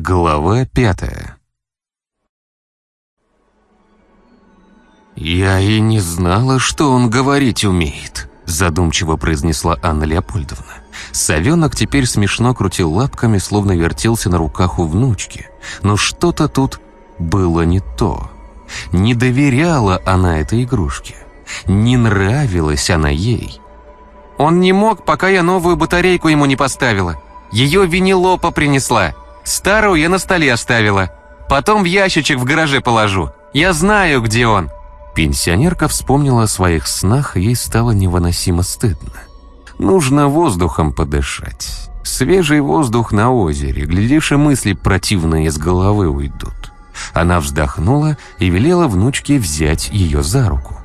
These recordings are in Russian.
Глава пятая «Я и не знала, что он говорить умеет», задумчиво произнесла Анна Леопольдовна. Совенок теперь смешно крутил лапками, словно вертелся на руках у внучки. Но что-то тут было не то. Не доверяла она этой игрушке. Не нравилась она ей. «Он не мог, пока я новую батарейку ему не поставила. Ее Винилопа принесла. Старую я на столе оставила. Потом в ящичек в гараже положу. Я знаю, где он». Пенсионерка вспомнила о своих снах, и ей стало невыносимо стыдно. Нужно воздухом подышать. Свежий воздух на озере, глядишь, и мысли противные из головы уйдут. Она вздохнула и велела внучке взять ее за руку.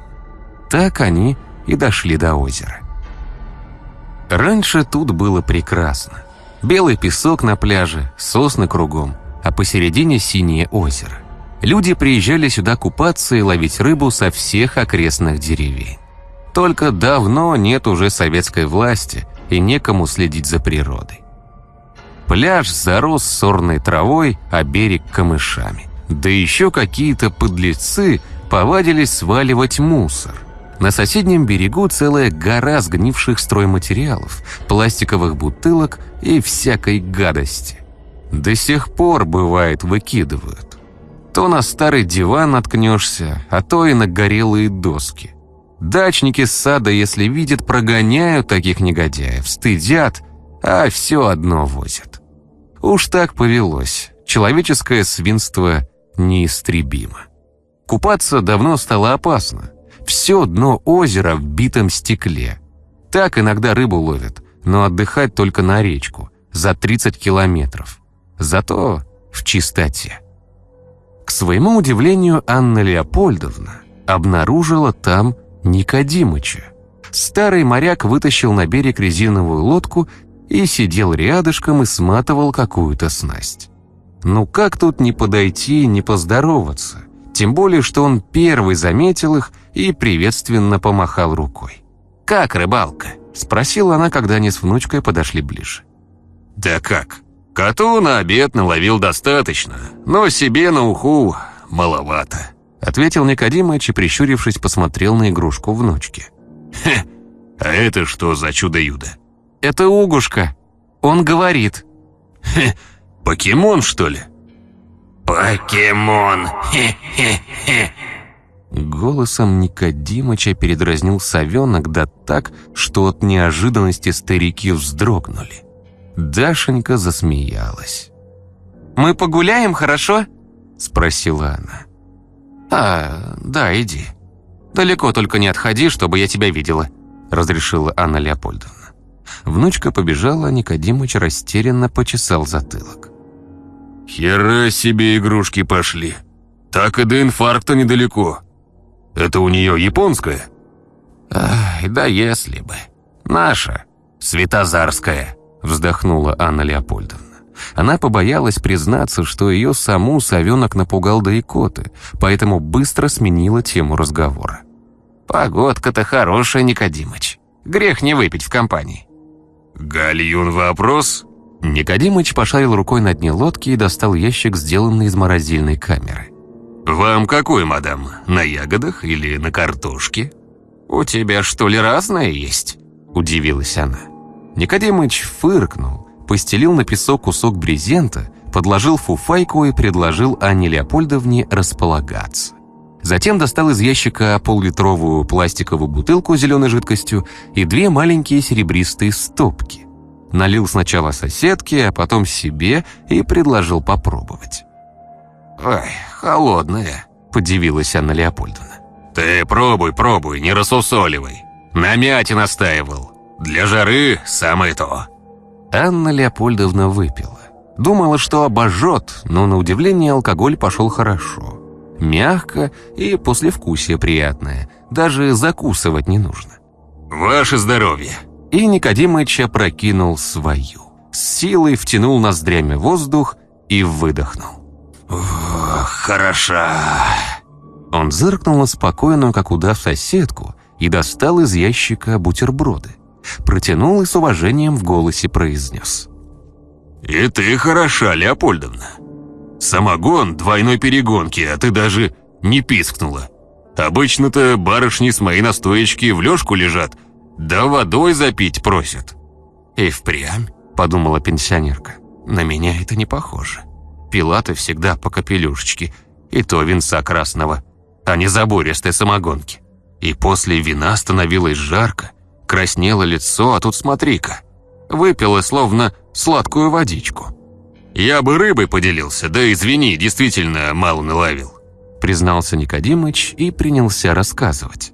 Так они и дошли до озера. Раньше тут было прекрасно. Белый песок на пляже, сосны кругом, а посередине синее озеро. Люди приезжали сюда купаться и ловить рыбу со всех окрестных деревень. Только давно нет уже советской власти и некому следить за природой. Пляж зарос сорной травой, а берег камышами. Да еще какие-то подлецы повадились сваливать мусор. На соседнем берегу целая гора сгнивших стройматериалов, пластиковых бутылок и всякой гадости. До сих пор, бывает, выкидывают. То на старый диван наткнешься, а то и на горелые доски. Дачники с сада, если видят, прогоняют таких негодяев, стыдят, а все одно возят. Уж так повелось. Человеческое свинство неистребимо. Купаться давно стало опасно. Все дно озера в битом стекле. Так иногда рыбу ловят, но отдыхать только на речку, за 30 километров. Зато в чистоте. К своему удивлению, Анна Леопольдовна обнаружила там Никодимыча. Старый моряк вытащил на берег резиновую лодку и сидел рядышком и сматывал какую-то снасть. Ну как тут не подойти, не поздороваться? Тем более, что он первый заметил их и приветственно помахал рукой. «Как рыбалка?» – спросила она, когда они с внучкой подошли ближе. «Да как? Коту на обед наловил достаточно, но себе на уху маловато», – ответил Никодимыч и, прищурившись, посмотрел на игрушку внучки. «Хе, а это что за чудо-юдо?» «Это угушка. Он говорит». «Хе, покемон, что ли?» «Покемон! Хе-хе-хе!» Голосом Никодимыча передразнил совенок, да так, что от неожиданности старики вздрогнули. Дашенька засмеялась. «Мы погуляем, хорошо?» — спросила она. «А, да, иди. Далеко только не отходи, чтобы я тебя видела», — разрешила Анна Леопольдовна. Внучка побежала, а Никодимыч растерянно почесал затылок. «Хера себе игрушки пошли. Так и до инфаркта недалеко. Это у нее японская?» «Ай, да если бы. Наша, Светозарская», вздохнула Анна Леопольдовна. Она побоялась признаться, что ее саму совенок напугал до икоты, поэтому быстро сменила тему разговора. «Погодка-то хорошая, Никодимыч. Грех не выпить в компании». «Гальюн вопрос?» Никодимыч пошарил рукой на дне лодки и достал ящик, сделанный из морозильной камеры. «Вам какой, мадам? На ягодах или на картошке?» «У тебя что ли разное есть?» – удивилась она. Никодимыч фыркнул, постелил на песок кусок брезента, подложил фуфайку и предложил Анне Леопольдовне располагаться. Затем достал из ящика поллитровую пластиковую бутылку с зеленой жидкостью и две маленькие серебристые стопки. Налил сначала соседке, а потом себе и предложил попробовать. «Ой, холодная», — подивилась Анна Леопольдовна. «Ты пробуй, пробуй, не рассусоливай. На мяте настаивал. Для жары самое то». Анна Леопольдовна выпила. Думала, что обожжет, но на удивление алкоголь пошел хорошо. Мягко и послевкусие приятное. Даже закусывать не нужно. «Ваше здоровье!» И Никодимыч опрокинул свою. С силой втянул ноздрями воздух и выдохнул. «Ох, хороша!» Он зыркнул на спокойную, как удав, соседку и достал из ящика бутерброды. Протянул и с уважением в голосе произнес. «И ты хороша, Леопольдовна. Самогон двойной перегонки, а ты даже не пискнула. Обычно-то барышни с моей настоечки в лёжку лежат, да водой запить просят». «И впрямь», — подумала пенсионерка, — «на меня это не похоже. Пила-то всегда по капелюшечке, и то винца красного, а не забористой самогонки. И после вина становилось жарко, краснело лицо, а тут смотри-ка, выпила словно сладкую водичку». «Я бы рыбой поделился, да извини, действительно мало наловил», признался Никодимыч и принялся рассказывать.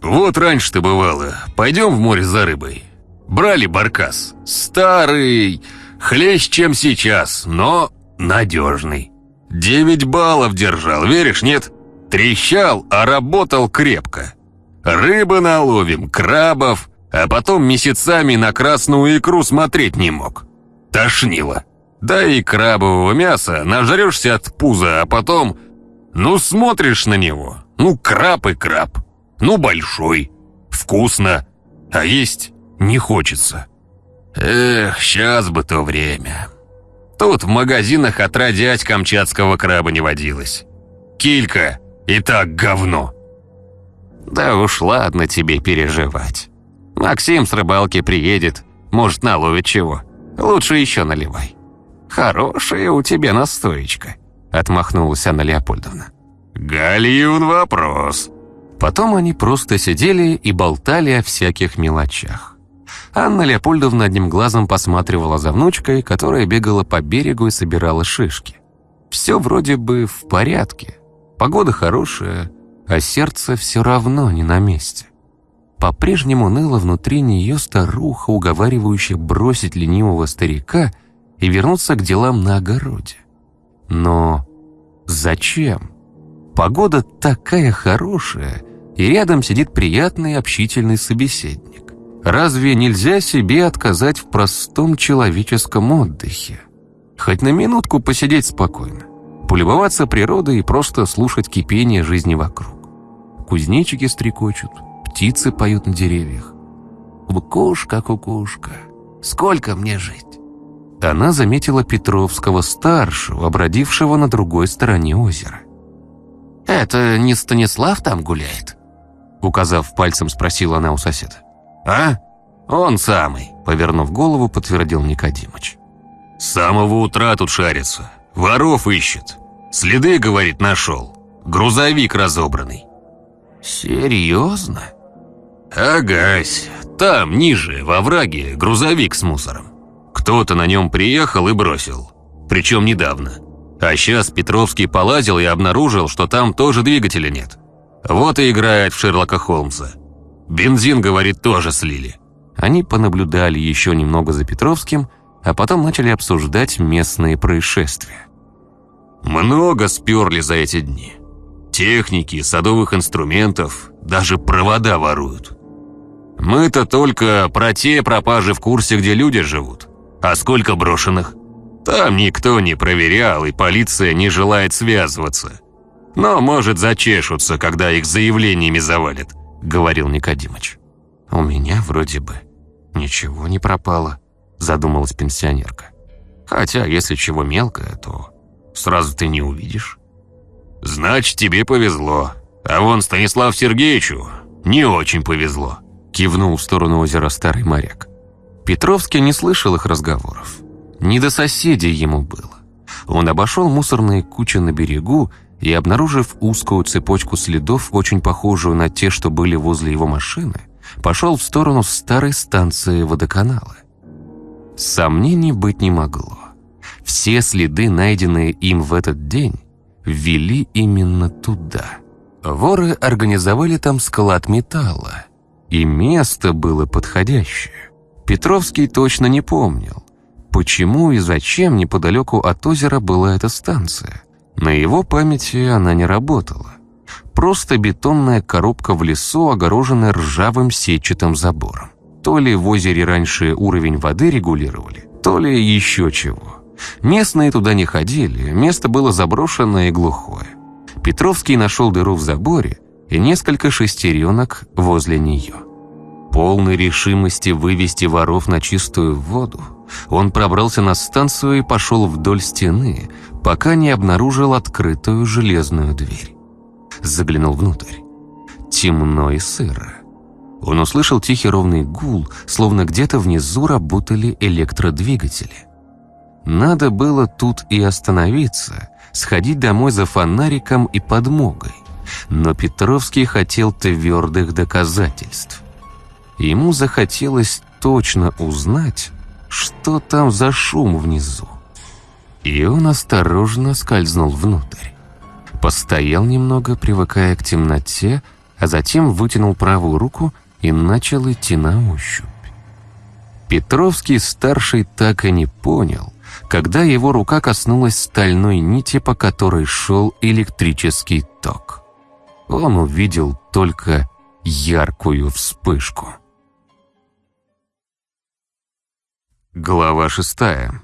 «Вот раньше-то бывало, пойдем в море за рыбой. Брали баркас, старый, хлеще, чем сейчас, но надежный. Девять баллов держал, веришь, нет? Трещал, а работал крепко. Рыбы наловим, крабов, а потом месяцами на красную икру смотреть не мог. Тошнило. Да и крабового мяса нажрешься от пуза, а потом... Ну, смотришь на него. Ну, краб и краб. Ну, большой. Вкусно. А есть не хочется. Эх, сейчас бы то время. Тут в магазинах отродять камчатского краба не водилось. Килька, и так говно. Да уж ладно тебе переживать. Максим с рыбалки приедет, может наловит чего. Лучше еще наливай. «Хорошая у тебя настоечка», — отмахнулась Анна Леопольдовна. «Гальюн вопрос». Потом они просто сидели и болтали о всяких мелочах. Анна Леопольдовна одним глазом посматривала за внучкой, которая бегала по берегу и собирала шишки. Все вроде бы в порядке. Погода хорошая, а сердце все равно не на месте. По-прежнему ныла внутри нее старуха, уговаривающая бросить ленивого старика — и вернуться к делам на огороде. Но зачем? Погода такая хорошая, и рядом сидит приятный общительный собеседник. Разве нельзя себе отказать в простом человеческом отдыхе? Хоть на минутку посидеть спокойно, полюбоваться природой и просто слушать кипение жизни вокруг. Кузнечики стрекочут, птицы поют на деревьях. Кукушка, кукушка, сколько мне жить? она заметила Петровского-старшего, обродившего на другой стороне озера. «Это не Станислав там гуляет?» Указав пальцем, спросила она у соседа. «А? Он самый», — повернув голову, подтвердил Никодимыч. «С самого утра тут шарится. Воров ищет. Следы, говорит, нашел. Грузовик разобранный». «Серьезно?» «Агась. Там, ниже, во враге, грузовик с мусором. Кто-то на нем приехал и бросил. Причем недавно. А сейчас Петровский полазил и обнаружил, что там тоже двигателя нет. Вот и играет в Шерлока Холмса. Бензин, говорит, тоже слили. Они понаблюдали еще немного за Петровским, а потом начали обсуждать местные происшествия. Много сперли за эти дни. Техники, садовых инструментов, даже провода воруют. Мы-то только про те пропажи в курсе, где люди живут. А сколько брошенных? Там никто не проверял, и полиция не желает связываться. Но, может, зачешутся, когда их заявлениями завалят», — говорил Никодимыч. «У меня вроде бы ничего не пропало», — задумалась пенсионерка. «Хотя, если чего мелкое, то сразу ты не увидишь». «Значит, тебе повезло. А вон Станислав Сергеевичу не очень повезло», — кивнул в сторону озера Старый моряк. Петровский не слышал их разговоров. Не до соседей ему было. Он обошел мусорные кучи на берегу и, обнаружив узкую цепочку следов, очень похожую на те, что были возле его машины, пошел в сторону старой станции водоканала. Сомнений быть не могло. Все следы, найденные им в этот день, вели именно туда. Воры организовали там склад металла, и место было подходящее. Петровский точно не помнил, почему и зачем неподалеку от озера была эта станция. На его памяти она не работала. Просто бетонная коробка в лесу, огороженная ржавым сетчатым забором. То ли в озере раньше уровень воды регулировали, то ли еще чего. Местные туда не ходили, место было заброшенное и глухое. Петровский нашел дыру в заборе и несколько шестеренок возле нее. Полной решимости вывести воров на чистую воду, он пробрался на станцию и пошел вдоль стены, пока не обнаружил открытую железную дверь. Заглянул внутрь. Темно и сыро. Он услышал тихий ровный гул, словно где-то внизу работали электродвигатели. Надо было тут и остановиться, сходить домой за фонариком и подмогой. Но Петровский хотел твердых доказательств. Ему захотелось точно узнать, что там за шум внизу. И он осторожно скользнул внутрь. Постоял немного, привыкая к темноте, а затем вытянул правую руку и начал идти на ощупь. Петровский-старший так и не понял, когда его рука коснулась стальной нити, по которой шел электрический ток. Он увидел только яркую вспышку. Глава шестая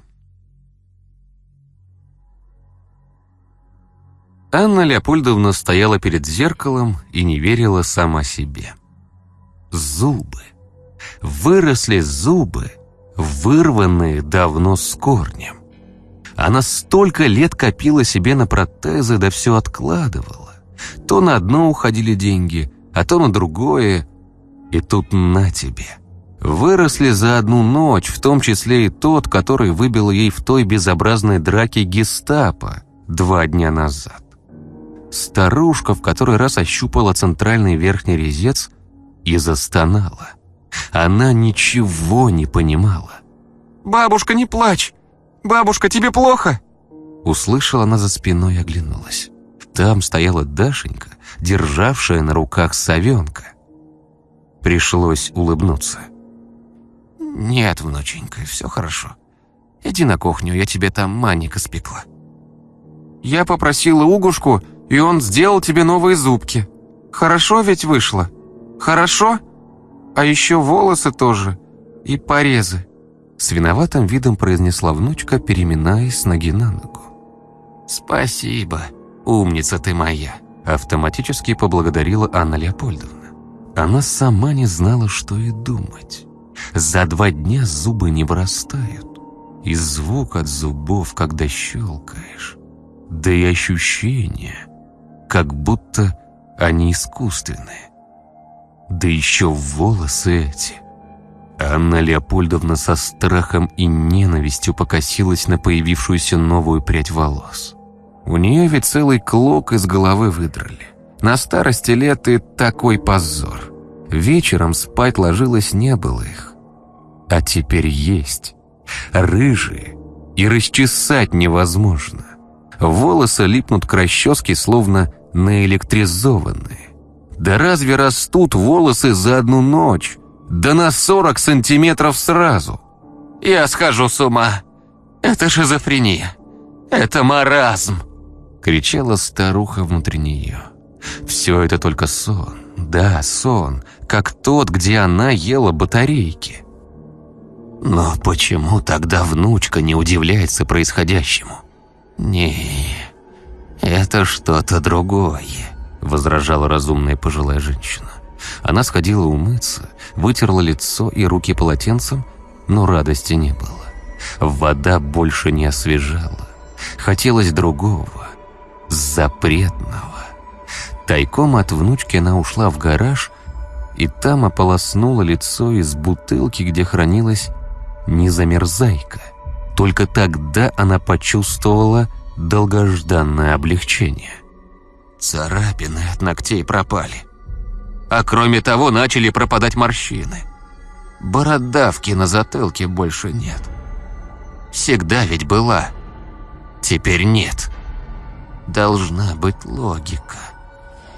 Анна Леопольдовна стояла перед зеркалом и не верила сама себе. Зубы. Выросли зубы, вырванные давно с корнем. Она столько лет копила себе на протезы, да все откладывала. То на одно уходили деньги, а то на другое. И тут на тебе – выросли за одну ночь, в том числе и тот, который выбил ей в той безобразной драке гестапо два дня назад. Старушка в который раз ощупала центральный верхний резец и застонала. Она ничего не понимала. «Бабушка, не плачь! Бабушка, тебе плохо?» Услышала она за спиной и оглянулась. Там стояла Дашенька, державшая на руках совенка. Пришлось улыбнуться. «Нет, внученька, все хорошо. Иди на кухню, я тебе там манника спекла». «Я попросила Угушку, и он сделал тебе новые зубки. Хорошо ведь вышло? Хорошо? А еще волосы тоже. И порезы». С виноватым видом произнесла внучка, переминаясь с ноги на ногу. «Спасибо, умница ты моя», автоматически поблагодарила Анна Леопольдовна. Она сама не знала, что и думать. За два дня зубы не вырастают. И звук от зубов, когда щелкаешь. Да и ощущение, как будто они искусственные. Да еще волосы эти. Анна Леопольдовна со страхом и ненавистью покосилась на появившуюся новую прядь волос. У нее ведь целый клок из головы выдрали. На старости лет и такой позор. Вечером спать ложилось не было их а теперь есть. Рыжие, и расчесать невозможно. Волосы липнут к расческе, словно наэлектризованные. Да разве растут волосы за одну ночь? Да на 40 сантиметров сразу. Я схожу с ума. Это шизофрения. Это маразм. Кричала старуха внутри нее. Все это только сон. Да, сон. Как тот, где она ела батарейки. Но почему тогда внучка не удивляется происходящему? «Не, это что-то другое», — возражала разумная пожилая женщина. Она сходила умыться, вытерла лицо и руки полотенцем, но радости не было. Вода больше не освежала. Хотелось другого, запретного. Тайком от внучки она ушла в гараж и там ополоснула лицо из бутылки, где хранилась незамерзайка. Только тогда она почувствовала долгожданное облегчение. Царапины от ногтей пропали. А кроме того, начали пропадать морщины. Бородавки на затылке больше нет. Всегда ведь была. Теперь нет. Должна быть логика.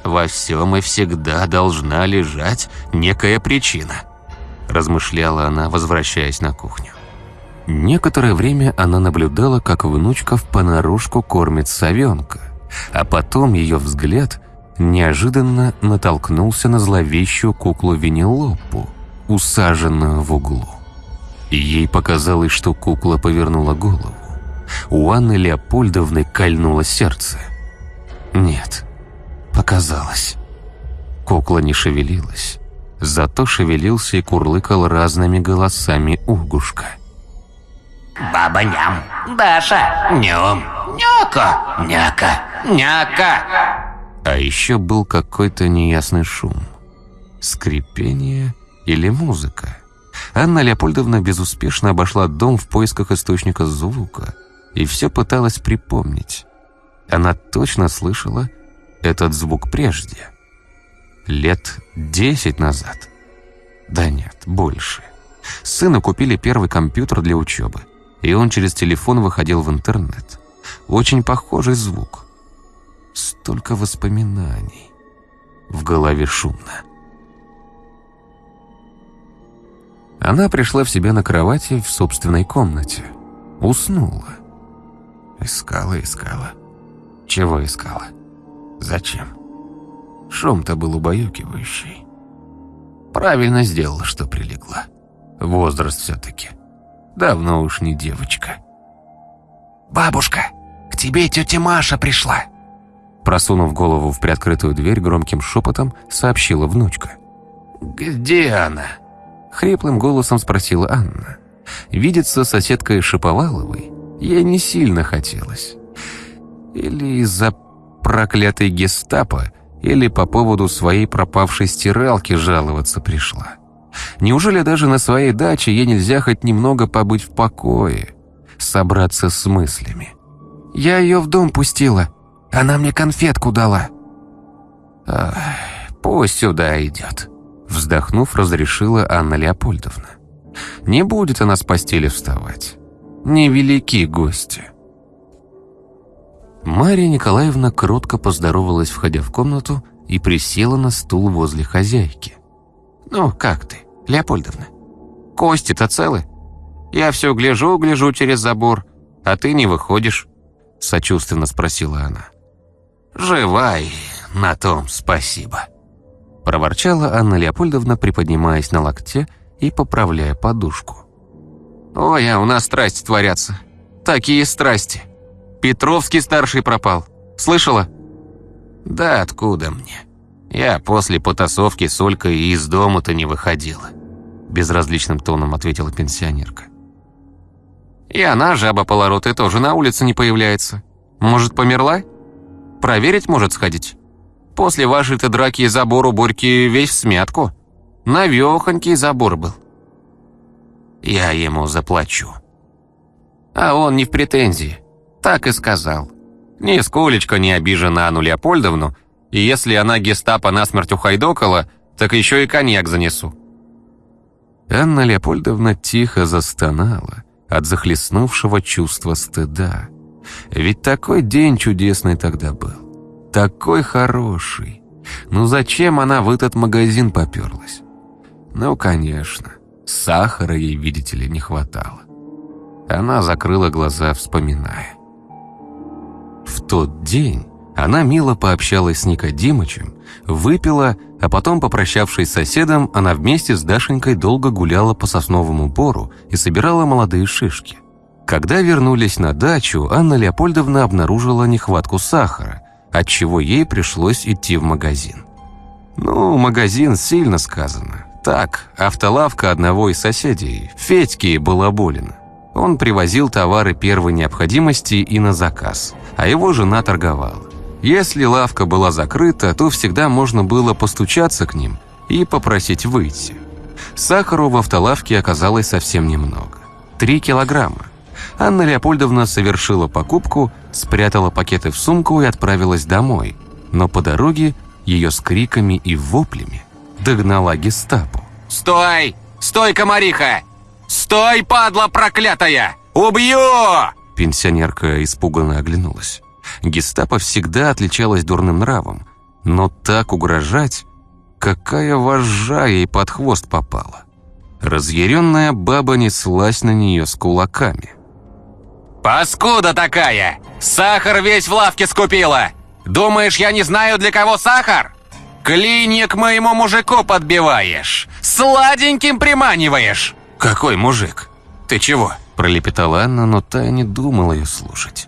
Во всем и всегда должна лежать некая причина размышляла она, возвращаясь на кухню. Некоторое время она наблюдала, как внучка в понарошку кормит совенка, а потом ее взгляд неожиданно натолкнулся на зловещую куклу Винилопу, усаженную в углу. Ей показалось, что кукла повернула голову. У Анны Леопольдовны кольнуло сердце. Нет, показалось. Кукла не шевелилась, Зато шевелился и курлыкал разными голосами Угушка. Баба ням. Даша. Нем. Няка. Няка. Няка. А еще был какой-то неясный шум. Скрипение или музыка. Анна Леопольдовна безуспешно обошла дом в поисках источника звука и все пыталась припомнить. Она точно слышала этот звук прежде. Лет десять назад. Да нет, больше. Сыну купили первый компьютер для учебы, и он через телефон выходил в интернет. Очень похожий звук. Столько воспоминаний. В голове шумно. Она пришла в себя на кровати в собственной комнате. Уснула. Искала, искала. Чего искала? Зачем? Шум-то был убаюкивающий. Правильно сделала, что прилегла. Возраст все-таки. Давно уж не девочка. «Бабушка, к тебе тетя Маша пришла!» Просунув голову в приоткрытую дверь, громким шепотом сообщила внучка. «Где она?» Хриплым голосом спросила Анна. Видеться соседкой Шиповаловой ей не сильно хотелось. Или из-за проклятой гестапо, или по поводу своей пропавшей стиралки жаловаться пришла. Неужели даже на своей даче ей нельзя хоть немного побыть в покое, собраться с мыслями? «Я ее в дом пустила, она мне конфетку дала». Ах, «Пусть сюда идет», — вздохнув, разрешила Анна Леопольдовна. «Не будет она с постели вставать. Невелики гости». Мария Николаевна кротко поздоровалась, входя в комнату, и присела на стул возле хозяйки. «Ну, как ты, Леопольдовна? Кости-то целы? Я все гляжу-гляжу через забор, а ты не выходишь?» Сочувственно спросила она. «Живай, на том спасибо», проворчала Анна Леопольдовна, приподнимаясь на локте и поправляя подушку. «Ой, а у нас страсти творятся. Такие страсти. Петровский старший пропал. Слышала?» «Да откуда мне? Я после потасовки с Олькой из дома-то не выходила», безразличным тоном ответила пенсионерка. «И она, жаба полороты, тоже на улице не появляется. Может, померла? Проверить может сходить? После вашей-то драки забор у Борьки весь в смятку. Навехонький забор был». «Я ему заплачу». А он не в претензии. Так и сказал. Нисколечко не обижен на Анну Леопольдовну, и если она гестапо насмерть ухайдокала, так еще и коньяк занесу. Анна Леопольдовна тихо застонала от захлестнувшего чувства стыда. Ведь такой день чудесный тогда был. Такой хороший. Ну зачем она в этот магазин поперлась? Ну, конечно, сахара ей, видите ли, не хватало. Она закрыла глаза, вспоминая. В тот день она мило пообщалась с Никодимычем, выпила, а потом, попрощавшись с соседом, она вместе с Дашенькой долго гуляла по сосновому бору и собирала молодые шишки. Когда вернулись на дачу, Анна Леопольдовна обнаружила нехватку сахара, отчего ей пришлось идти в магазин. Ну, магазин сильно сказано. Так, автолавка одного из соседей, Федьки Балаболина. Он привозил товары первой необходимости и на заказ, а его жена торговала. Если лавка была закрыта, то всегда можно было постучаться к ним и попросить выйти. Сахару в автолавке оказалось совсем немного. Три килограмма. Анна Леопольдовна совершила покупку, спрятала пакеты в сумку и отправилась домой. Но по дороге ее с криками и воплями догнала гестапо. «Стой! Стой, комариха! Стой, падла проклятая! Убью!» Пенсионерка испуганно оглянулась. Гестапо всегда отличалась дурным нравом, но так угрожать, какая вожжа ей под хвост попала. Разъяренная баба неслась на нее с кулаками. «Паскуда такая! Сахар весь в лавке скупила! Думаешь, я не знаю, для кого сахар? Клинья к моему мужику подбиваешь! Сладеньким приманиваешь!» «Какой мужик? Ты чего?» Пролепетала Анна, но та не думала ее слушать.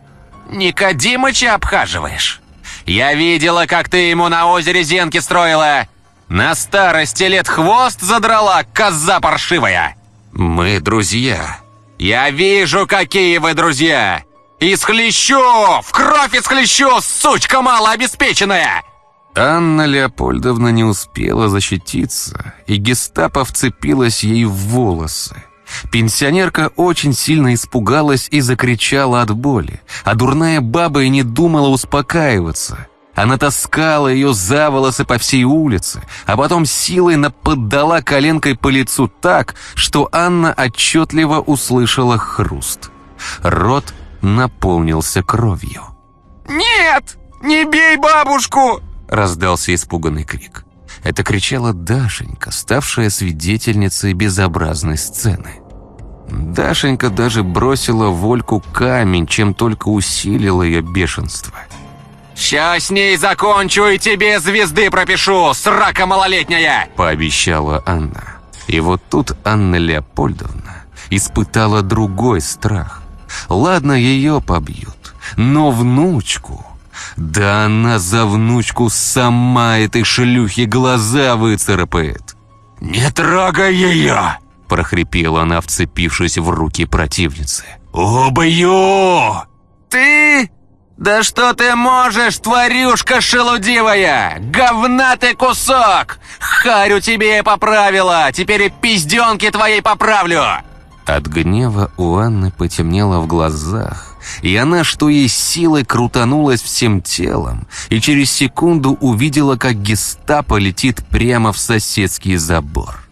«Никодимыча обхаживаешь? Я видела, как ты ему на озере зенки строила. На старости лет хвост задрала, коза паршивая!» «Мы друзья». «Я вижу, какие вы друзья! Исхлещу! В кровь исхлещу, сучка малообеспеченная!» Анна Леопольдовна не успела защититься, и гестапо вцепилась ей в волосы. Пенсионерка очень сильно испугалась и закричала от боли, а дурная баба и не думала успокаиваться. Она таскала ее за волосы по всей улице, а потом силой наподдала коленкой по лицу так, что Анна отчетливо услышала хруст. Рот наполнился кровью. «Нет! Не бей бабушку!» Раздался испуганный крик. Это кричала Дашенька, ставшая свидетельницей безобразной сцены. Дашенька даже бросила Вольку камень, чем только усилила ее бешенство. «Ща с ней закончу и тебе звезды пропишу, срака малолетняя!» Пообещала она. И вот тут Анна Леопольдовна испытала другой страх. Ладно, ее побьют, но внучку... Да она за внучку сама этой шлюхи глаза выцарапает. «Не трогай ее!» – прохрипела она, вцепившись в руки противницы. «Убью!» «Ты? Да что ты можешь, тварюшка шелудивая? Говна ты кусок! Харю тебе поправила, теперь и пизденки твоей поправлю!» От гнева у Анны потемнело в глазах, и она, что есть силы, крутанулась всем телом, и через секунду увидела, как гестапо летит прямо в соседский забор.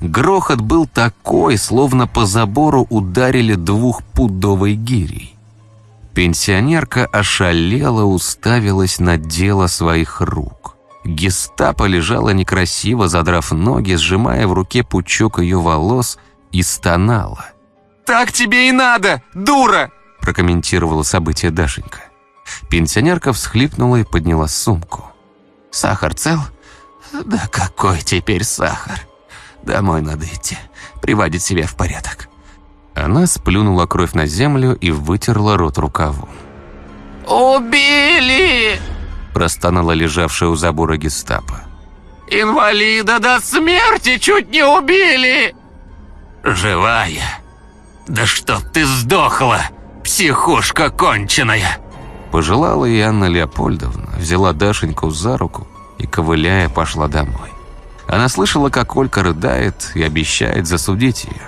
Грохот был такой, словно по забору ударили двухпудовой гирей. Пенсионерка ошалела, уставилась на дело своих рук. Гестапо лежала некрасиво, задрав ноги, сжимая в руке пучок ее волос и стонала. «Так тебе и надо, дура!» прокомментировала событие Дашенька. Пенсионерка всхлипнула и подняла сумку. «Сахар цел? Да какой теперь сахар? Домой надо идти, приводить себя в порядок». Она сплюнула кровь на землю и вытерла рот рукавом. «Убили!» простонала лежавшая у забора гестапо. «Инвалида до смерти чуть не убили!» «Живая! Да чтоб ты сдохла!» Психушка конченая!» Пожелала и Анна Леопольдовна, взяла Дашеньку за руку и, ковыляя, пошла домой. Она слышала, как Олька рыдает и обещает засудить ее,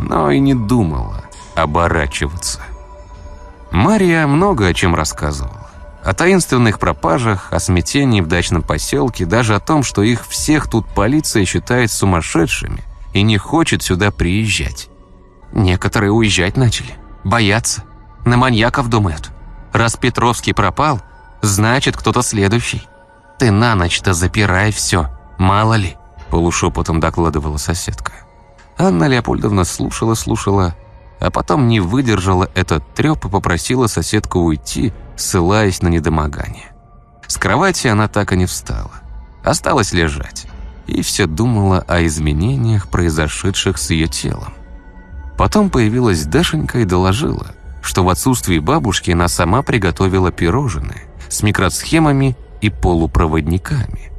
но и не думала оборачиваться. Мария много о чем рассказывала. О таинственных пропажах, о смятении в дачном поселке, даже о том, что их всех тут полиция считает сумасшедшими и не хочет сюда приезжать. Некоторые уезжать начали. Боятся. На маньяков думают. Раз Петровский пропал, значит, кто-то следующий. Ты на ночь-то запирай все, мало ли, полушепотом докладывала соседка. Анна Леопольдовна слушала-слушала, а потом не выдержала этот треп и попросила соседку уйти, ссылаясь на недомогание. С кровати она так и не встала. Осталась лежать. И все думала о изменениях, произошедших с ее телом. Потом появилась Дашенька и доложила, что в отсутствии бабушки она сама приготовила пирожные с микросхемами и полупроводниками.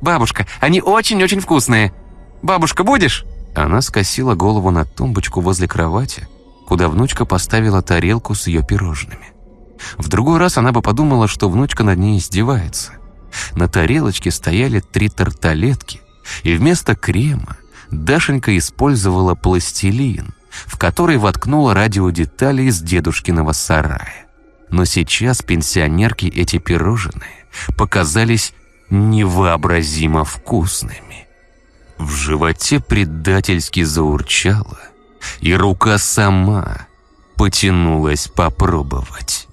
«Бабушка, они очень-очень вкусные! Бабушка, будешь?» Она скосила голову на тумбочку возле кровати, куда внучка поставила тарелку с ее пирожными. В другой раз она бы подумала, что внучка над ней издевается. На тарелочке стояли три тарталетки, и вместо крема Дашенька использовала пластилин, в который воткнула радиодетали из дедушкиного сарая. Но сейчас пенсионерке эти пирожные показались невообразимо вкусными. В животе предательски заурчало, и рука сама потянулась попробовать.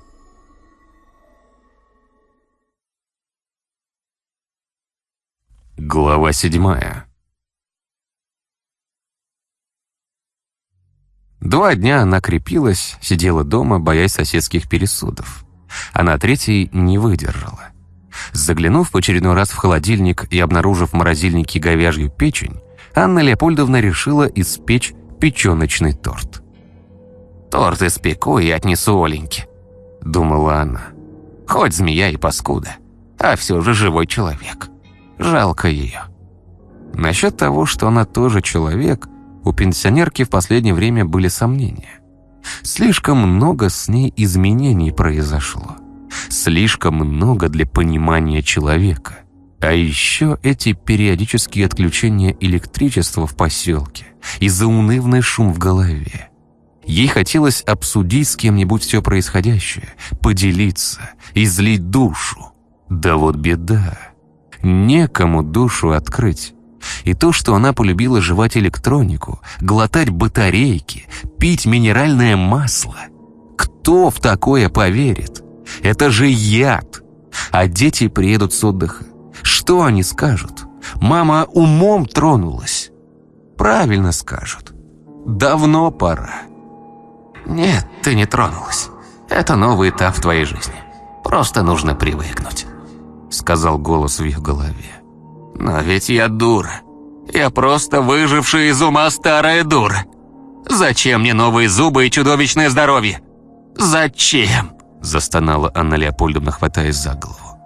Глава седьмая Два дня она крепилась, сидела дома, боясь соседских пересудов. А на третий не выдержала. Заглянув в очередной раз в холодильник и обнаружив в морозильнике говяжью печень, Анна Леопольдовна решила испечь печеночный торт. «Торт испеку и отнесу Оленьке», — думала она. «Хоть змея и паскуда, а все же живой человек. Жалко ее». Насчет того, что она тоже человек, у пенсионерки в последнее время были сомнения. Слишком много с ней изменений произошло. Слишком много для понимания человека. А еще эти периодические отключения электричества в поселке и заунывный шум в голове. Ей хотелось обсудить с кем-нибудь все происходящее, поделиться, излить душу. Да вот беда. Некому душу открыть. И то, что она полюбила жевать электронику, глотать батарейки, пить минеральное масло. Кто в такое поверит? Это же яд. А дети приедут с отдыха. Что они скажут? Мама умом тронулась. Правильно скажут. Давно пора. Нет, ты не тронулась. Это новый этап в твоей жизни. Просто нужно привыкнуть. Сказал голос в их голове. Но ведь я дура. Я просто выжившая из ума старая дура. Зачем мне новые зубы и чудовищное здоровье? Зачем? Застонала Анна Леопольдовна, хватаясь за голову.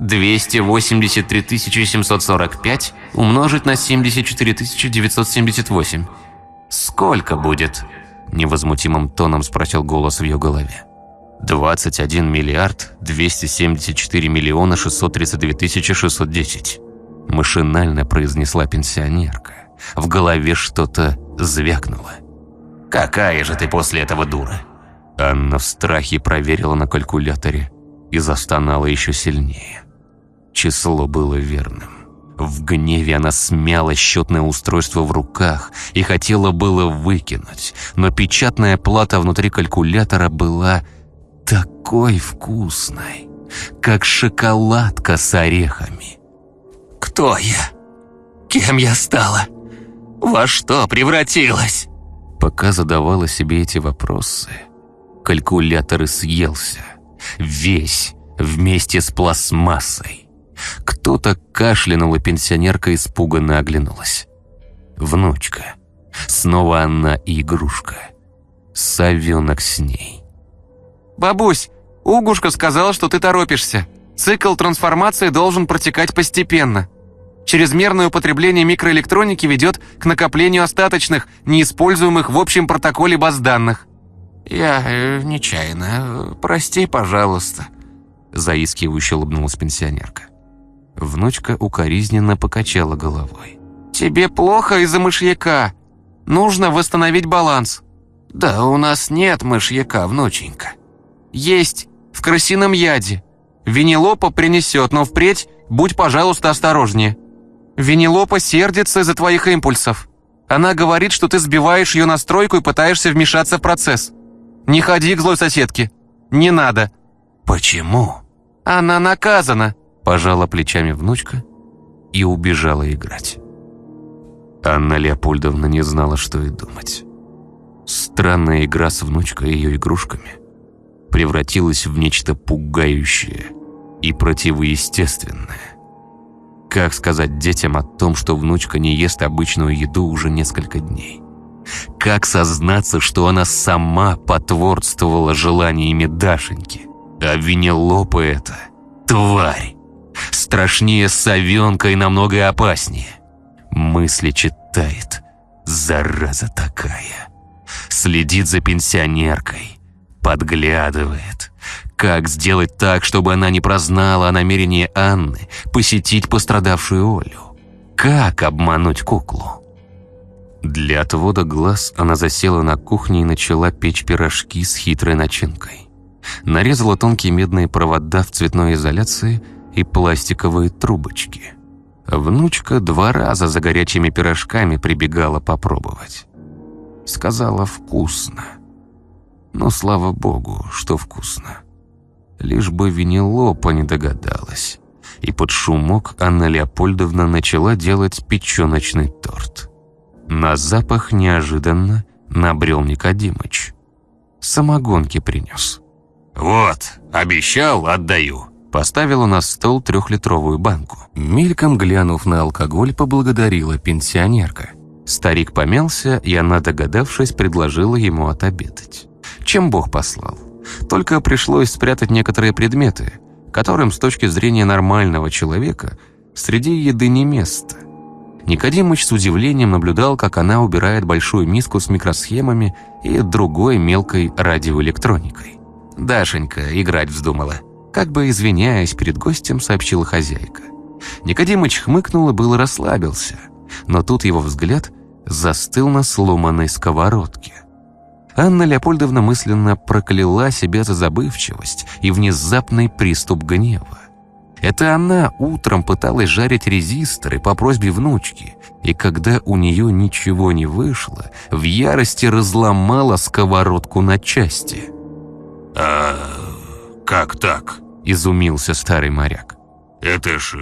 283 745 умножить на 74 978. Сколько будет? Невозмутимым тоном спросил голос в ее голове. 21 миллиард 274 миллиона 632 тысячи 610. Машинально произнесла пенсионерка. В голове что-то звякнуло. «Какая же ты после этого дура?» Анна в страхе проверила на калькуляторе и застонала еще сильнее. Число было верным. В гневе она смяла счетное устройство в руках и хотела было выкинуть, но печатная плата внутри калькулятора была такой вкусной, как шоколадка с орехами. «Кто я? Кем я стала? Во что превратилась?» Пока задавала себе эти вопросы, калькулятор и съелся. Весь, вместе с пластмассой. Кто-то кашлянул, и пенсионерка испуганно оглянулась. Внучка. Снова она и игрушка. Совенок с ней. «Бабусь, Угушка сказала, что ты торопишься. Цикл трансформации должен протекать постепенно. Чрезмерное употребление микроэлектроники ведет к накоплению остаточных, неиспользуемых в общем протоколе баз данных». «Я э, нечаянно. Прости, пожалуйста», — заискивающе улыбнулась пенсионерка. Внучка укоризненно покачала головой. «Тебе плохо из-за мышьяка. Нужно восстановить баланс». «Да у нас нет мышьяка, внученька». «Есть, в крысином яде. Винилопа принесет, но впредь будь, пожалуйста, осторожнее. Винилопа сердится из-за твоих импульсов. Она говорит, что ты сбиваешь ее настройку и пытаешься вмешаться в процесс. Не ходи к злой соседке. Не надо». «Почему?» «Она наказана», Пожала плечами внучка и убежала играть. Анна Леопольдовна не знала, что и думать. Странная игра с внучкой и ее игрушками превратилась в нечто пугающее и противоестественное. Как сказать детям о том, что внучка не ест обычную еду уже несколько дней? Как сознаться, что она сама потворствовала желаниями Дашеньки? А Винелопа это — тварь! Страшнее совенка и намного опаснее. Мысли читает. Зараза такая. Следит за пенсионеркой. Подглядывает. Как сделать так, чтобы она не прознала о намерении Анны посетить пострадавшую Олю? Как обмануть куклу? Для отвода глаз она засела на кухне и начала печь пирожки с хитрой начинкой. Нарезала тонкие медные провода в цветной изоляции – и пластиковые трубочки. Внучка два раза за горячими пирожками прибегала попробовать. Сказала «вкусно». Но слава богу, что вкусно. Лишь бы Винилопа не догадалась. И под шумок Анна Леопольдовна начала делать печеночный торт. На запах неожиданно набрел Никодимыч. Самогонки принес. «Вот, обещал, отдаю», Поставила на стол трехлитровую банку. Мельком глянув на алкоголь, поблагодарила пенсионерка. Старик помялся, и она, догадавшись, предложила ему отобедать. Чем Бог послал. Только пришлось спрятать некоторые предметы, которым с точки зрения нормального человека среди еды не место. Никодимыч с удивлением наблюдал, как она убирает большую миску с микросхемами и другой мелкой радиоэлектроникой. Дашенька играть вздумала. Как бы извиняясь перед гостем, сообщила хозяйка. Никодимыч хмыкнул и был расслабился. Но тут его взгляд застыл на сломанной сковородке. Анна Леопольдовна мысленно прокляла себя за забывчивость и внезапный приступ гнева. Это она утром пыталась жарить резисторы по просьбе внучки, и когда у нее ничего не вышло, в ярости разломала сковородку на части. «А как так?» – изумился старый моряк. «Это ж,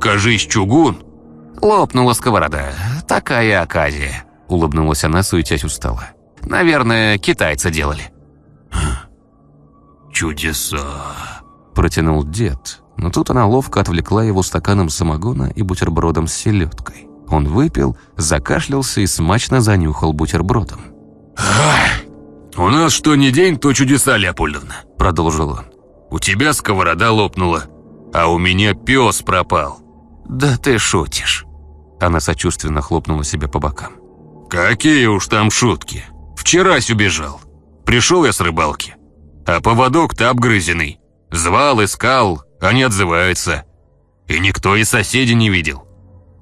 кажись, чугун». «Лопнула сковорода. Такая оказия», – улыбнулась она, суетясь у стола. «Наверное, китайцы делали». «Чудеса», – протянул дед, но тут она ловко отвлекла его стаканом самогона и бутербродом с селедкой. Он выпил, закашлялся и смачно занюхал бутербродом. «У нас что ни день, то чудеса, Леопольдовна», — продолжил он. «У тебя сковорода лопнула, а у меня пес пропал». «Да ты шутишь». Она сочувственно хлопнула себя по бокам. «Какие уж там шутки. Вчерась убежал. Пришел я с рыбалки. А поводок-то обгрызенный. Звал, искал, а не отзывается. И никто из соседей не видел».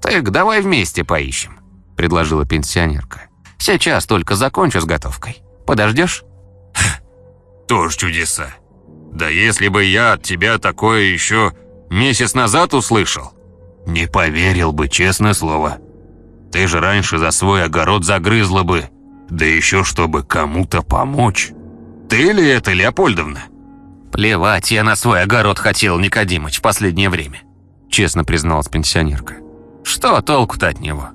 «Так давай вместе поищем», — предложила пенсионерка. «Сейчас только закончу с готовкой. Подождешь?» «Тоже чудеса. Да если бы я от тебя такое еще месяц назад услышал, не поверил бы, честное слово. Ты же раньше за свой огород загрызла бы, да еще чтобы кому-то помочь. Ты ли это, Леопольдовна?» «Плевать я на свой огород хотел, Никодимыч, в последнее время», честно призналась пенсионерка. «Что толку-то от него?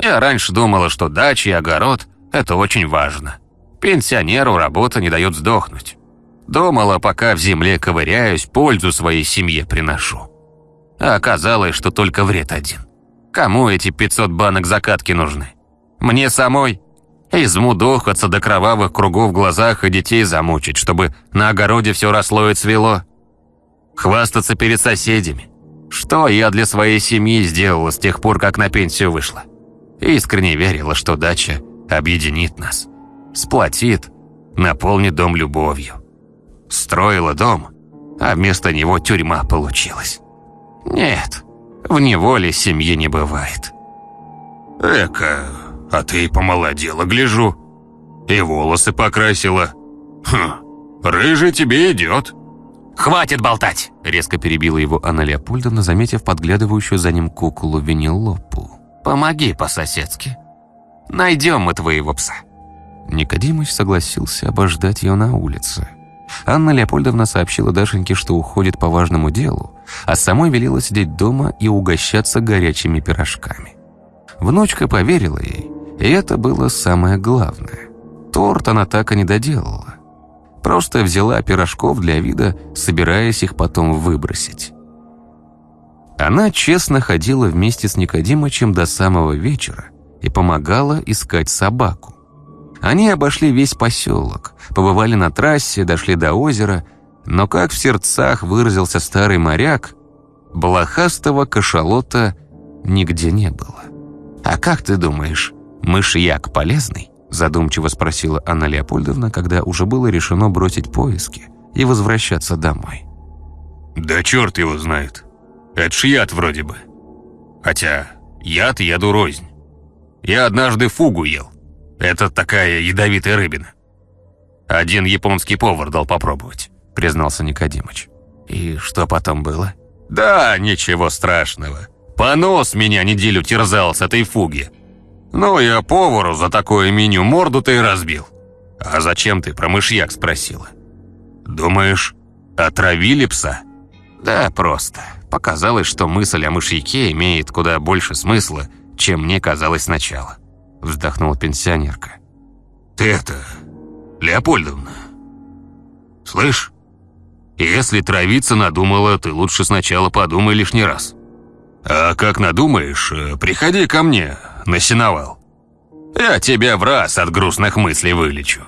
Я раньше думала, что дача и огород – это очень важно. Пенсионеру работа не дает сдохнуть. Думала, пока в земле ковыряюсь, пользу своей семье приношу. А оказалось, что только вред один. Кому эти 500 банок закатки нужны? Мне самой? Измудохаться до кровавых кругов в глазах и детей замучить, чтобы на огороде все росло и цвело? Хвастаться перед соседями? Что я для своей семьи сделала с тех пор, как на пенсию вышла? Искренне верила, что дача объединит нас сплотит, наполнит дом любовью. Строила дом, а вместо него тюрьма получилась. Нет, в неволе семьи не бывает. Эка, а ты помолодела, гляжу. И волосы покрасила. Хм, рыжий тебе идет. «Хватит болтать!» — резко перебила его Анна Леопольдовна, заметив подглядывающую за ним куклу Венелопу. «Помоги по-соседски. Найдем мы твоего пса». Никодимыч согласился обождать ее на улице. Анна Леопольдовна сообщила Дашеньке, что уходит по важному делу, а самой велела сидеть дома и угощаться горячими пирожками. Внучка поверила ей, и это было самое главное. Торт она так и не доделала. Просто взяла пирожков для вида, собираясь их потом выбросить. Она честно ходила вместе с Никодимычем до самого вечера и помогала искать собаку. Они обошли весь поселок, побывали на трассе, дошли до озера, но, как в сердцах выразился старый моряк, блохастого кашалота нигде не было. «А как ты думаешь, мышьяк полезный?» задумчиво спросила Анна Леопольдовна, когда уже было решено бросить поиски и возвращаться домой. «Да черт его знает. Это ж яд вроде бы. Хотя яд яду рознь. Я однажды фугу ел. Это такая ядовитая рыбина. Один японский повар дал попробовать, признался Никодимыч. И что потом было? Да, ничего страшного. Понос меня неделю терзал с этой фуги. Ну, я повару за такое меню морду-то и разбил. А зачем ты про мышьяк спросила? Думаешь, отравили пса? Да, просто. Показалось, что мысль о мышьяке имеет куда больше смысла, чем мне казалось сначала вздохнула пенсионерка. «Ты это, Леопольдовна, слышь, если травиться надумала, ты лучше сначала подумай лишний раз. А как надумаешь, э, приходи ко мне на сеновал. Я тебя в раз от грустных мыслей вылечу.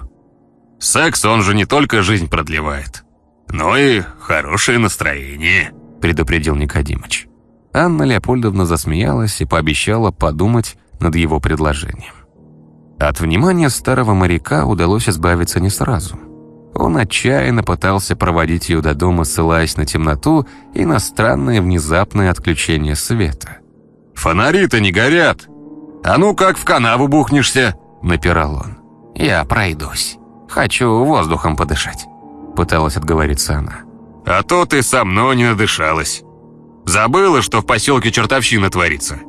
Секс, он же не только жизнь продлевает, но и хорошее настроение», предупредил Никодимыч. Анна Леопольдовна засмеялась и пообещала подумать над его предложением. От внимания старого моряка удалось избавиться не сразу. Он отчаянно пытался проводить ее до дома, ссылаясь на темноту и на странное внезапное отключение света. «Фонари-то не горят! А ну как в канаву бухнешься!» — напирал он. «Я пройдусь. Хочу воздухом подышать», — пыталась отговориться она. «А то ты со мной не надышалась. Забыла, что в поселке чертовщина творится.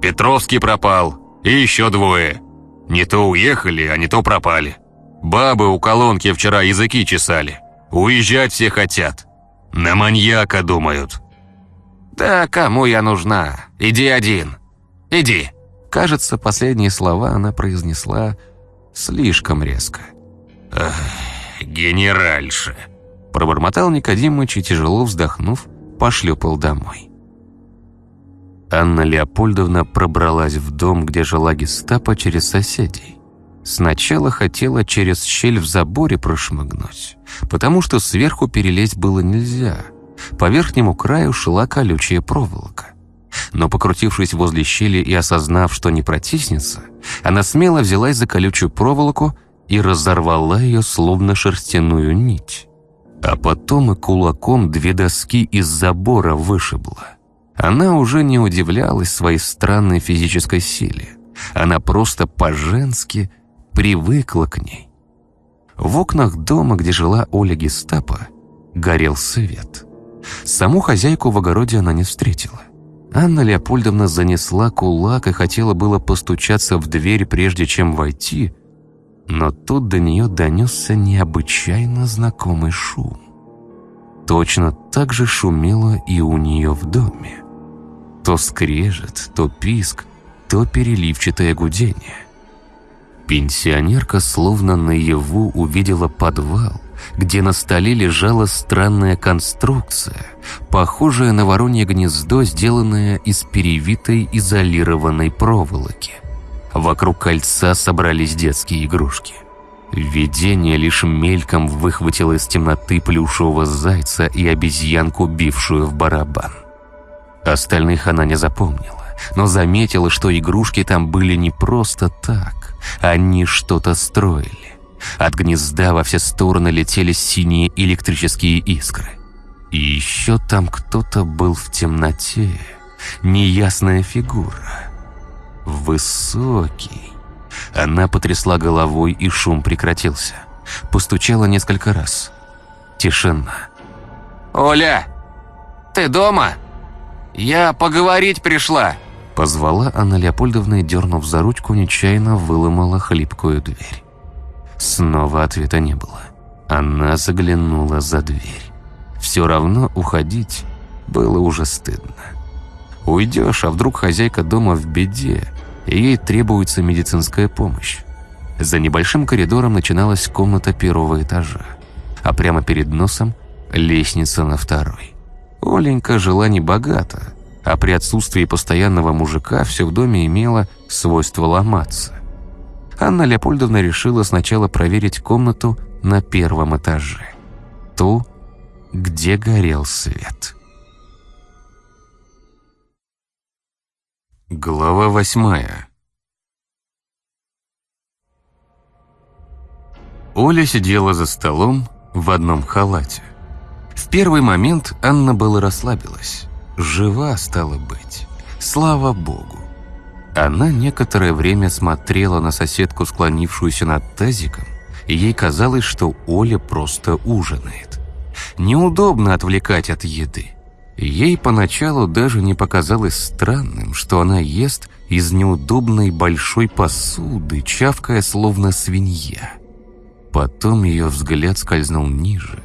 Петровский пропал, и еще двое. Не то уехали, а не то пропали. Бабы у колонки вчера языки чесали. Уезжать все хотят. На маньяка думают». «Да кому я нужна? Иди один. Иди». Кажется, последние слова она произнесла слишком резко. «Ах, генеральша!» Пробормотал Никодимыч и, тяжело вздохнув, пошлепал домой. Анна Леопольдовна пробралась в дом, где жила гестапо, через соседей. Сначала хотела через щель в заборе прошмыгнуть, потому что сверху перелезть было нельзя. По верхнему краю шла колючая проволока. Но покрутившись возле щели и осознав, что не протиснется, она смело взялась за колючую проволоку и разорвала ее, словно шерстяную нить. А потом и кулаком две доски из забора вышибла. Она уже не удивлялась своей странной физической силе. Она просто по-женски привыкла к ней. В окнах дома, где жила Оля Гестапо, горел свет. Саму хозяйку в огороде она не встретила. Анна Леопольдовна занесла кулак и хотела было постучаться в дверь, прежде чем войти, но тут до нее донесся необычайно знакомый шум. Точно так же шумело и у нее в доме. То скрежет, то писк, то переливчатое гудение. Пенсионерка словно наяву увидела подвал, где на столе лежала странная конструкция, похожая на воронье гнездо, сделанное из перевитой изолированной проволоки. Вокруг кольца собрались детские игрушки. Видение лишь мельком выхватило из темноты плюшевого зайца и обезьянку, бившую в барабан. Остальных она не запомнила, но заметила, что игрушки там были не просто так, они что-то строили. От гнезда во все стороны летели синие электрические искры. И еще там кто-то был в темноте, неясная фигура. Высокий. Она потрясла головой, и шум прекратился. Постучала несколько раз. Тишина. «Оля, ты дома? Я поговорить пришла!» Позвала Анна Леопольдовна и, дернув за ручку, нечаянно выломала хлипкую дверь. Снова ответа не было. Она заглянула за дверь. Все равно уходить было уже стыдно. Уйдешь, а вдруг хозяйка дома в беде, и ей требуется медицинская помощь. За небольшим коридором начиналась комната первого этажа, а прямо перед носом лестница на второй. Оленька жила небогато, а при отсутствии постоянного мужика все в доме имело свойство ломаться. Анна Леопольдовна решила сначала проверить комнату на первом этаже. Ту, где горел свет. Глава восьмая Оля сидела за столом в одном халате. В первый момент Анна была расслабилась. Жива стала быть. Слава Богу. Она некоторое время смотрела на соседку, склонившуюся над тазиком, и ей казалось, что Оля просто ужинает. Неудобно отвлекать от еды. Ей поначалу даже не показалось странным, что она ест из неудобной большой посуды, чавкая словно свинья. Потом ее взгляд скользнул ниже,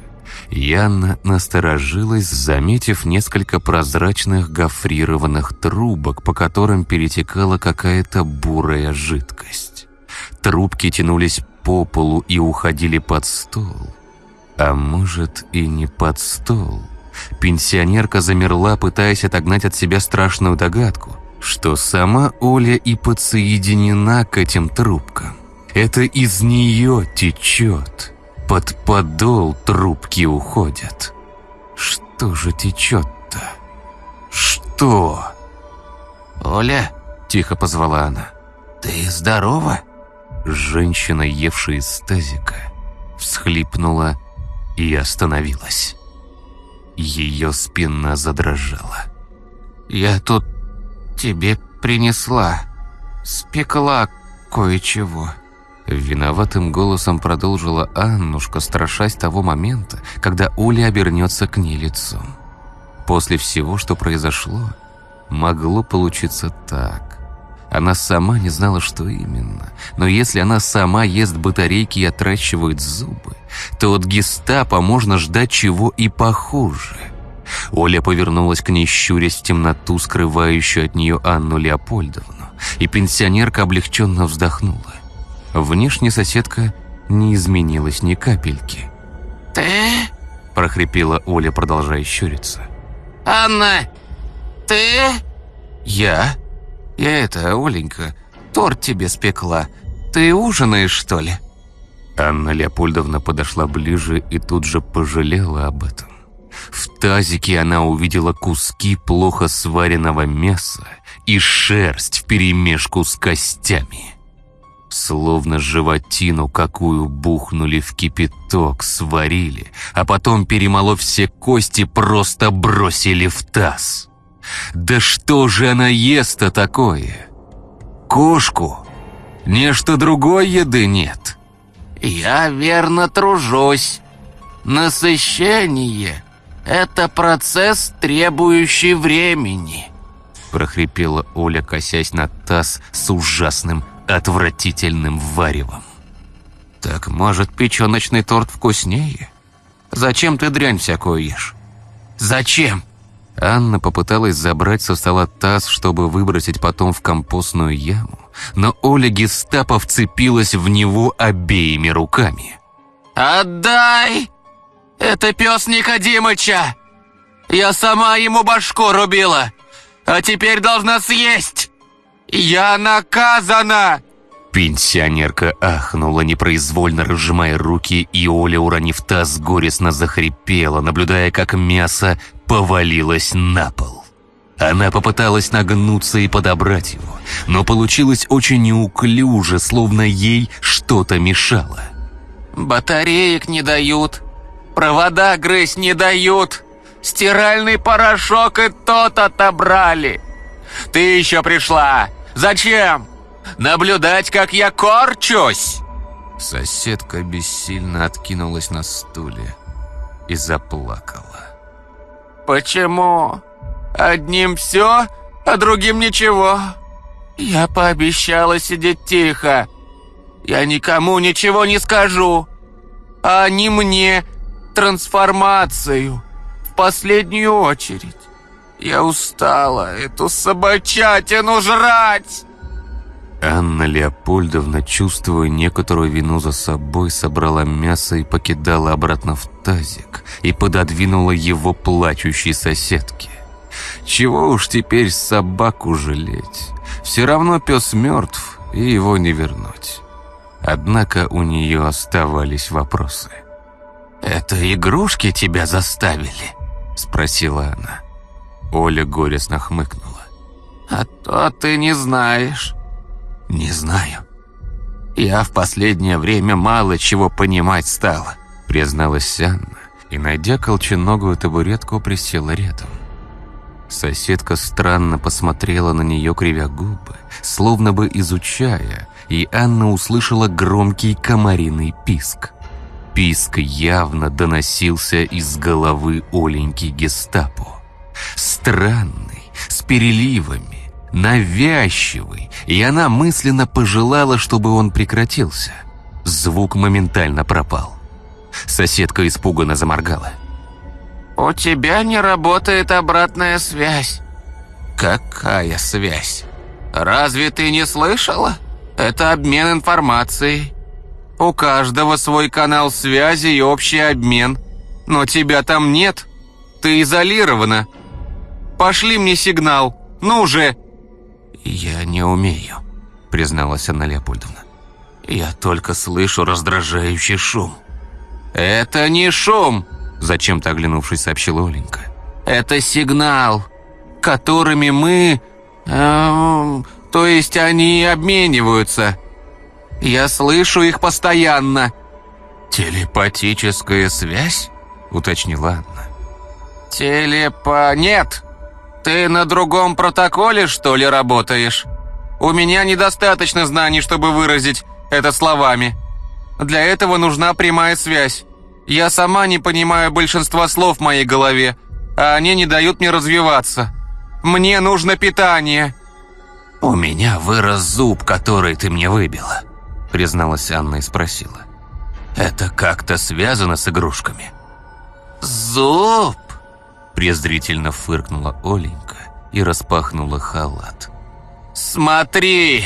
Яна насторожилась, заметив несколько прозрачных гофрированных трубок, по которым перетекала какая-то бурая жидкость. Трубки тянулись по полу и уходили под стол. А может и не под стол. Пенсионерка замерла, пытаясь отогнать от себя страшную догадку, что сама Оля и подсоединена к этим трубкам. Это из нее течет под подол трубки уходят. Что же течет-то? Что? что?» «Оля», — тихо позвала она, — «ты здорова?» Женщина, евшая из тазика, всхлипнула и остановилась. Ее спина задрожала. «Я тут тебе принесла, спекла кое-чего». Виноватым голосом продолжила Аннушка, страшась того момента, когда Оля обернется к ней лицом. После всего, что произошло, могло получиться так. Она сама не знала, что именно. Но если она сама ест батарейки и отращивает зубы, то от гестапо можно ждать чего и похуже. Оля повернулась к ней, щурясь в темноту, скрывающую от нее Анну Леопольдовну, и пенсионерка облегченно вздохнула. Внешне соседка не изменилась ни капельки. «Ты?» – прохрипела Оля, продолжая щуриться. «Анна, ты?» «Я? Я это, Оленька, торт тебе спекла. Ты ужинаешь, что ли?» Анна Леопольдовна подошла ближе и тут же пожалела об этом. В тазике она увидела куски плохо сваренного мяса и шерсть вперемешку с костями. Словно животину какую бухнули в кипяток, сварили, а потом, перемолов все кости, просто бросили в таз. Да что же она ест-то такое? Кошку? Нечто другой еды нет. «Я верно тружусь. Насыщение — это процесс, требующий времени», — прохрипела Оля, косясь на таз с ужасным отвратительным варевом. «Так, может, печеночный торт вкуснее? Зачем ты дрянь всякую ешь?» «Зачем?» Анна попыталась забрать со стола таз, чтобы выбросить потом в компостную яму, но Оля гестапо вцепилась в него обеими руками. «Отдай! Это пес Никодимыча! Я сама ему башку рубила, а теперь должна съесть! Я наказана!» Пенсионерка ахнула, непроизвольно разжимая руки, и Оля, уронив таз, горестно захрипела, наблюдая, как мясо повалилось на пол. Она попыталась нагнуться и подобрать его, но получилось очень неуклюже, словно ей что-то мешало. «Батареек не дают, провода грызть не дают, стиральный порошок и тот отобрали. Ты еще пришла! Зачем? Наблюдать, как я корчусь!» Соседка бессильно откинулась на стуле и заплакала. «Почему? Одним все, а другим ничего. Я пообещала сидеть тихо. Я никому ничего не скажу. А они мне трансформацию в последнюю очередь. Я устала эту собачатину жрать!» Анна Леопольдовна, чувствуя некоторую вину за собой, собрала мясо и покидала обратно в тазик и пододвинула его плачущей соседке. Чего уж теперь собаку жалеть? Все равно пес мертв, и его не вернуть. Однако у нее оставались вопросы. «Это игрушки тебя заставили?» — спросила она. Оля горестно хмыкнула. «А то ты не знаешь». «Не знаю. Я в последнее время мало чего понимать стала», призналась Анна и, найдя колченогую табуретку, присела рядом. Соседка странно посмотрела на нее, кривя губы, словно бы изучая, и Анна услышала громкий комариный писк. Писк явно доносился из головы Оленьки гестапо. Странный, с переливами, навязчивый, и она мысленно пожелала, чтобы он прекратился. Звук моментально пропал. Соседка испуганно заморгала. «У тебя не работает обратная связь». «Какая связь?» «Разве ты не слышала? Это обмен информацией. У каждого свой канал связи и общий обмен. Но тебя там нет. Ты изолирована. Пошли мне сигнал. Ну же!» «Я не умею», — призналась Анна Леопольдовна. «Я только слышу раздражающий шум». «Это не шум!» Зачем-то оглянувшись, сообщила Оленька. «Это сигнал. которыми мы... Эм, то есть они обмениваются. Я слышу их постоянно». «Телепатическая связь?» — уточнила Анна. «Телепа... Нет! Ты на другом протоколе, что ли, работаешь? У меня недостаточно знаний, чтобы выразить это словами. Для этого нужна прямая связь. Я сама не понимаю большинства слов в моей голове, а они не дают мне развиваться. Мне нужно питание». «У меня вырос зуб, который ты мне выбила», — призналась Анна и спросила. «Это как-то связано с игрушками?» «Зуб?» — презрительно фыркнула Оленька и распахнула халат. «Смотри!»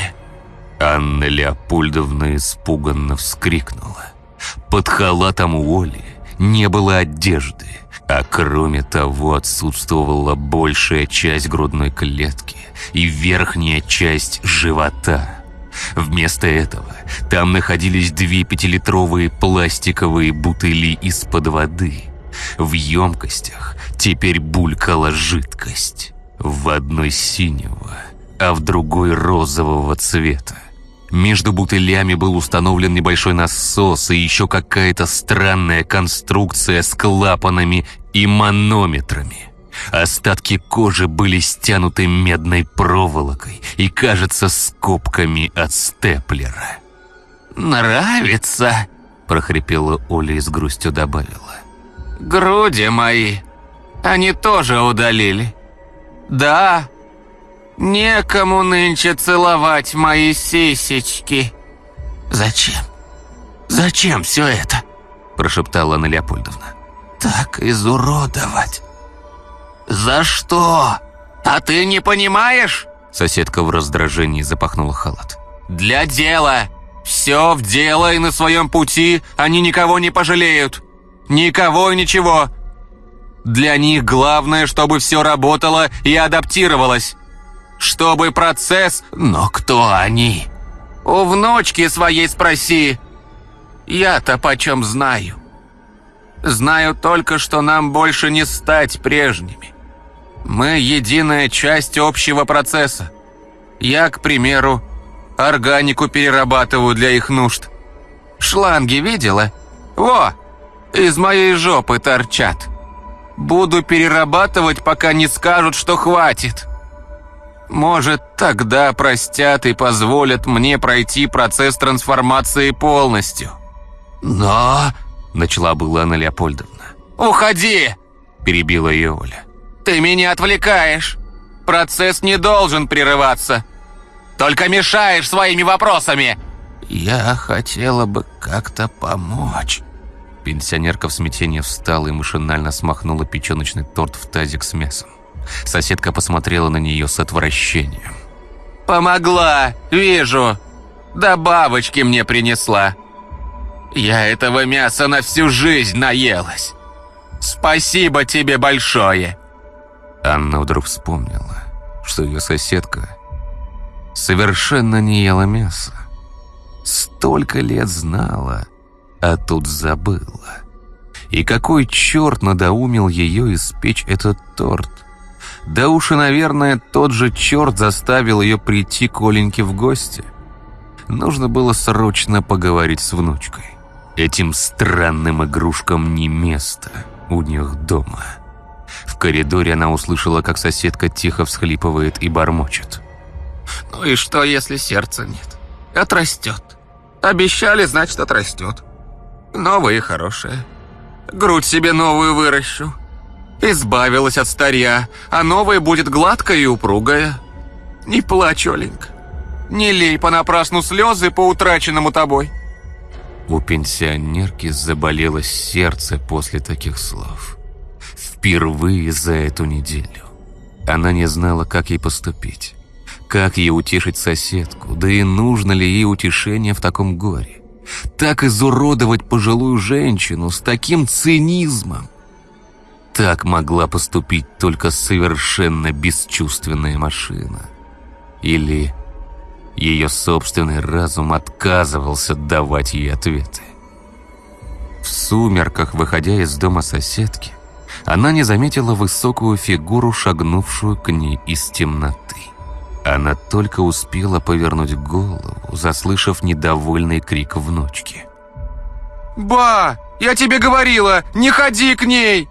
Анна Леопольдовна испуганно вскрикнула. Под халатом у Оли не было одежды, а кроме того отсутствовала большая часть грудной клетки и верхняя часть живота. Вместо этого там находились две пятилитровые пластиковые бутыли из-под воды. В емкостях теперь булькала жидкость. В одной синего, а в другой розового цвета. Между бутылями был установлен небольшой насос и еще какая-то странная конструкция с клапанами и манометрами. Остатки кожи были стянуты медной проволокой и, кажется, скобками от степлера. «Нравится?» – прохрипела Оля и с грустью добавила. «Груди мои, они тоже удалили. Да, некому нынче целовать мои сисечки». «Зачем? Зачем все это?» – прошептала Анна Леопольдовна. «Так изуродовать». «За что? А ты не понимаешь?» Соседка в раздражении запахнула халат. «Для дела! Все в дело, и на своем пути они никого не пожалеют. Никого и ничего. Для них главное, чтобы все работало и адаптировалось. Чтобы процесс... Но кто они? У внучки своей спроси. Я-то почем знаю. Знаю только, что нам больше не стать прежними. Мы единая часть общего процесса. Я, к примеру, органику перерабатываю для их нужд. Шланги видела? Во, из моей жопы торчат. Буду перерабатывать, пока не скажут, что хватит. Может, тогда простят и позволят мне пройти процесс трансформации полностью. Но... Начала была Анна Леопольдовна. «Уходи!» – перебила ее Оля. «Ты меня отвлекаешь! Процесс не должен прерываться! Только мешаешь своими вопросами!» «Я хотела бы как-то помочь». Пенсионерка в смятении встала и машинально смахнула печеночный торт в тазик с мясом. Соседка посмотрела на нее с отвращением. «Помогла, вижу. Да бабочки мне принесла. Я этого мяса на всю жизнь наелась. Спасибо тебе большое!» Анна вдруг вспомнила, что ее соседка совершенно не ела мясо. Столько лет знала, а тут забыла. И какой черт надоумил ее испечь этот торт? Да уж и, наверное, тот же черт заставил ее прийти к Оленьке в гости. Нужно было срочно поговорить с внучкой. Этим странным игрушкам не место у них дома. В коридоре она услышала, как соседка тихо всхлипывает и бормочет. «Ну и что, если сердца нет? Отрастет. Обещали, значит, отрастет. Новое и хорошее. Грудь себе новую выращу. Избавилась от старья, а новая будет гладкая и упругая. Не плачь, Оленька. Не лей понапрасну слезы по утраченному тобой». У пенсионерки заболело сердце после таких слов. Впервые за эту неделю. Она не знала, как ей поступить. Как ей утешить соседку, да и нужно ли ей утешение в таком горе. Так изуродовать пожилую женщину с таким цинизмом. Так могла поступить только совершенно бесчувственная машина. Или ее собственный разум отказывался давать ей ответы. В сумерках, выходя из дома соседки, она не заметила высокую фигуру, шагнувшую к ней из темноты. Она только успела повернуть голову, заслышав недовольный крик внучки. «Ба, я тебе говорила, не ходи к ней!»